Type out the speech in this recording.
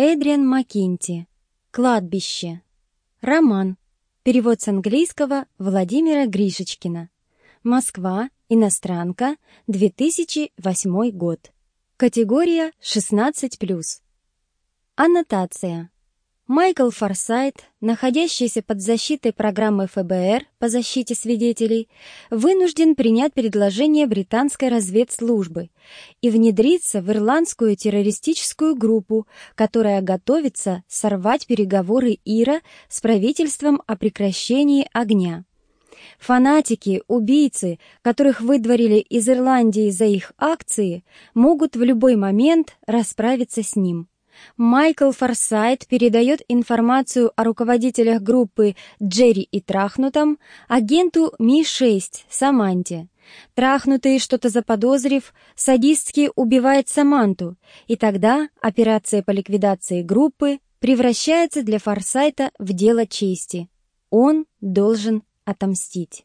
Эдриан Маккинти. Кладбище. Роман. Перевод с английского Владимира Гришечкина. Москва. Иностранка. 2008 год. Категория 16+. Аннотация. Майкл Форсайт, находящийся под защитой программы ФБР по защите свидетелей, вынужден принять предложение британской разведслужбы и внедриться в ирландскую террористическую группу, которая готовится сорвать переговоры Ира с правительством о прекращении огня. Фанатики, убийцы, которых выдворили из Ирландии за их акции, могут в любой момент расправиться с ним. Майкл Форсайт передает информацию о руководителях группы Джерри и Трахнутом агенту Ми-6 Саманте. Трахнутый, что-то заподозрив, садистски убивает Саманту, и тогда операция по ликвидации группы превращается для Форсайта в дело чести. Он должен отомстить.